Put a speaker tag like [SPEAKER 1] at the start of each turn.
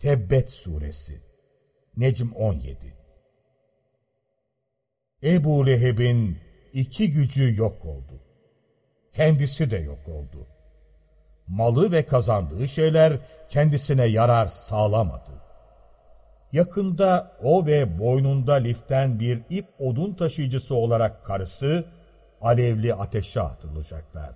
[SPEAKER 1] Tebbet Suresi Necm 17 Ebu Leheb'in iki gücü yok oldu. Kendisi de yok oldu. Malı ve kazandığı şeyler kendisine yarar sağlamadı. Yakında o ve boynunda liften bir ip odun taşıyıcısı olarak karısı alevli ateşe atılacaklar.